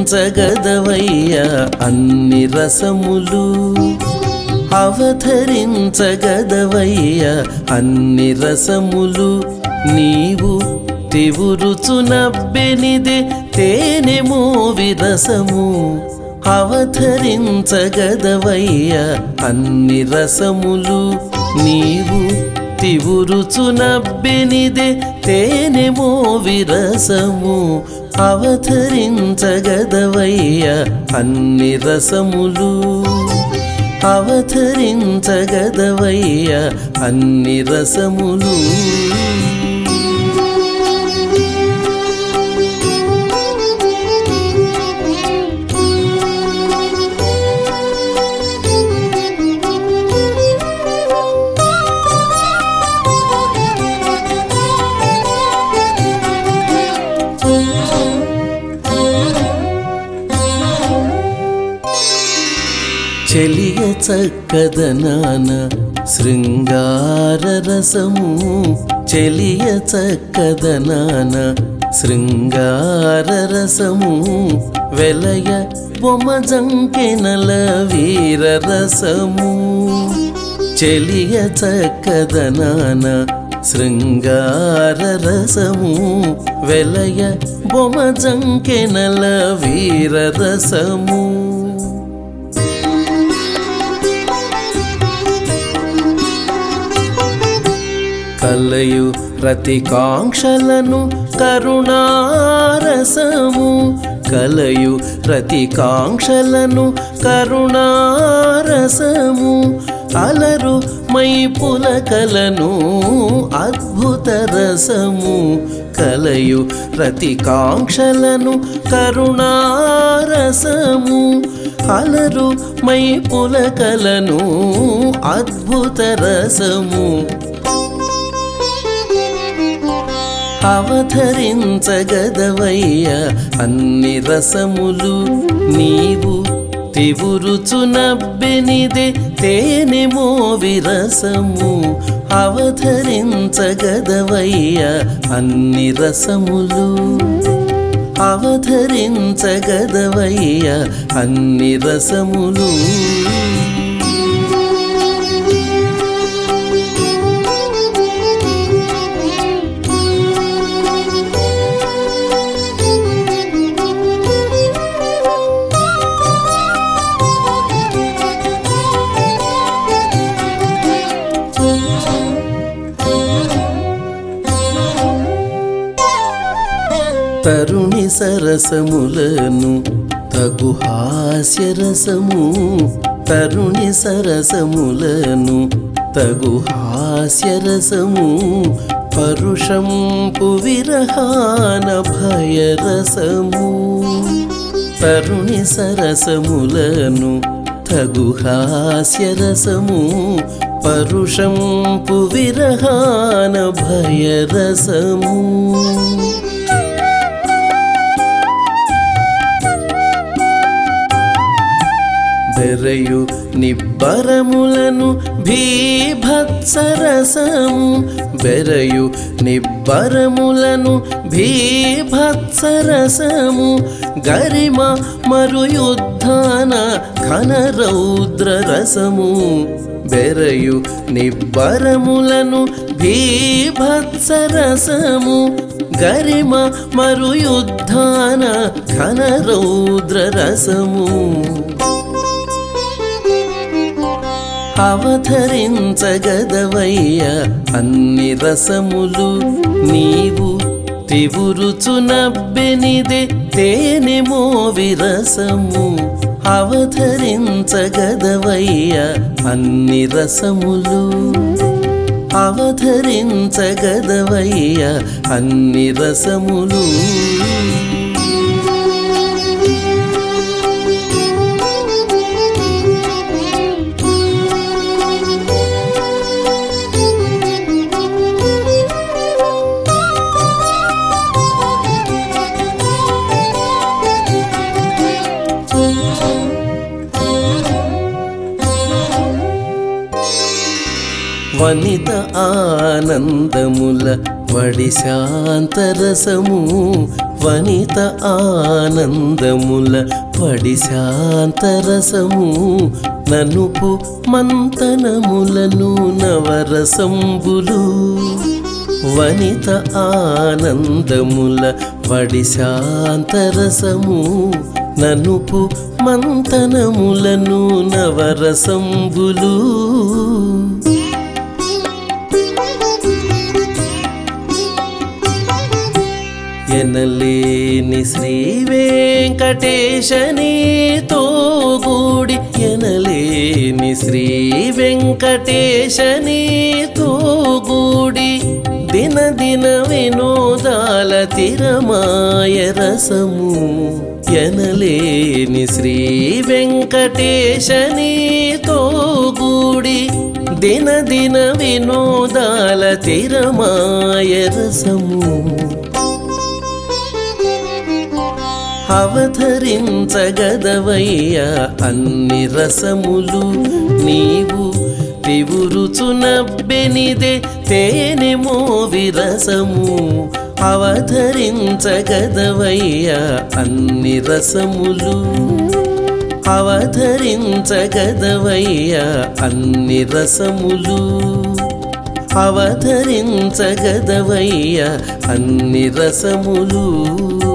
అవతరించగదవయ్య అన్ని రసములు. అవతరించగదవయ్య అన్ని రసములు నీవు తివురుచునబ్బెనిదే తేనెమో విరసము అవతరించగదవయ్య అన్ని రసములు నీవు తివురుచునబ్బెనిదే తేనెమో విరసము అవతరించగదవయ్య అన్ని రసములు అవతరించగదవయ్య అన్ని రసములు. చెలియ చక్కదనాన శృంగార రసము. చెలియ చక్కదనాన శృంగార రసము. వెలయ బొమజంకెనల వీర రసము. చెలియ చక్కదనాన శృంగార రసము. వెలయ బొమజంకెనల వీర రసము. కలయు రతికాంక్షలను కరుణారసము. కలయు రతికాంక్షలను కరుణారసము. అలరు మై పులకలను అద్భుత రసము. కలయు రతికాంక్షలను కరుణారసము. అలరు మై పులకలను అద్భుత రసము. అవతరించగదవయ్య అన్ని రసములు నీవు తివురుచునబ్బెనిదే తేనె మోవి రసము. అవతరించగదవయ్య అన్ని రసములు అవతరించగదవయ్య అన్ని రసములు తరుణి సరసములను తగు హాస్యరసము తరుణి సరసములను తగు హాస్యరసము పరుషంపు విరహాన భయరసము తరుణి సరసములను తగు హాస్యరసము పరుషంపు విరహాన భయరసము తెరయు నిబ్బరములను భీభత్సరసము బెరయు నిబ్బరములను భీభత్సరసము గరిమ మరుయుద్ధాన ఘన రౌద్ర రసము బెరయు నిబ్బరములను భీభత్సరసము గరిమ మరుయుద్ధాన ఘన రౌద్ర రసము అవతరించగదవయ్య అన్ని రసములు నీవు తివురుచునబ్బెనిదే తేనెమో విరసము అవతరించగదవయ్య అన్ని రసములు అవతరించగదవయ్య అన్ని రసములు వనిత ఆనందముల వడి శాంతరసము వనిత ఆనందముల వడి శాంతరసము ననుపు మంతనములను నవరసంబులు. వనిత ఆనందముల వడి శాంతరసము ననుపు మంతనములను నవరసంబులు. ఎనలేని శ్రీ వెంకటేశనితో గూడి ఎనలేని శ్రీ వెంకటేశనితో గూడి దిన దిన వినోదాల తిరమాయ రసము ఎనలేని శ్రీ వెంకటేశనితో గూడి దిన దిన వినోదాల తిరమాయ రసము అవతరించగదవయ్య అన్ని రసములు నీవు. తివురుచునబ్బెనిదే మోవి రసము. అవతరించగదవయ్య అన్ని రసములు. అవతరించగదవయ్య అన్ని రసములు. అవతరించగదవయ్య అన్ని రసములు.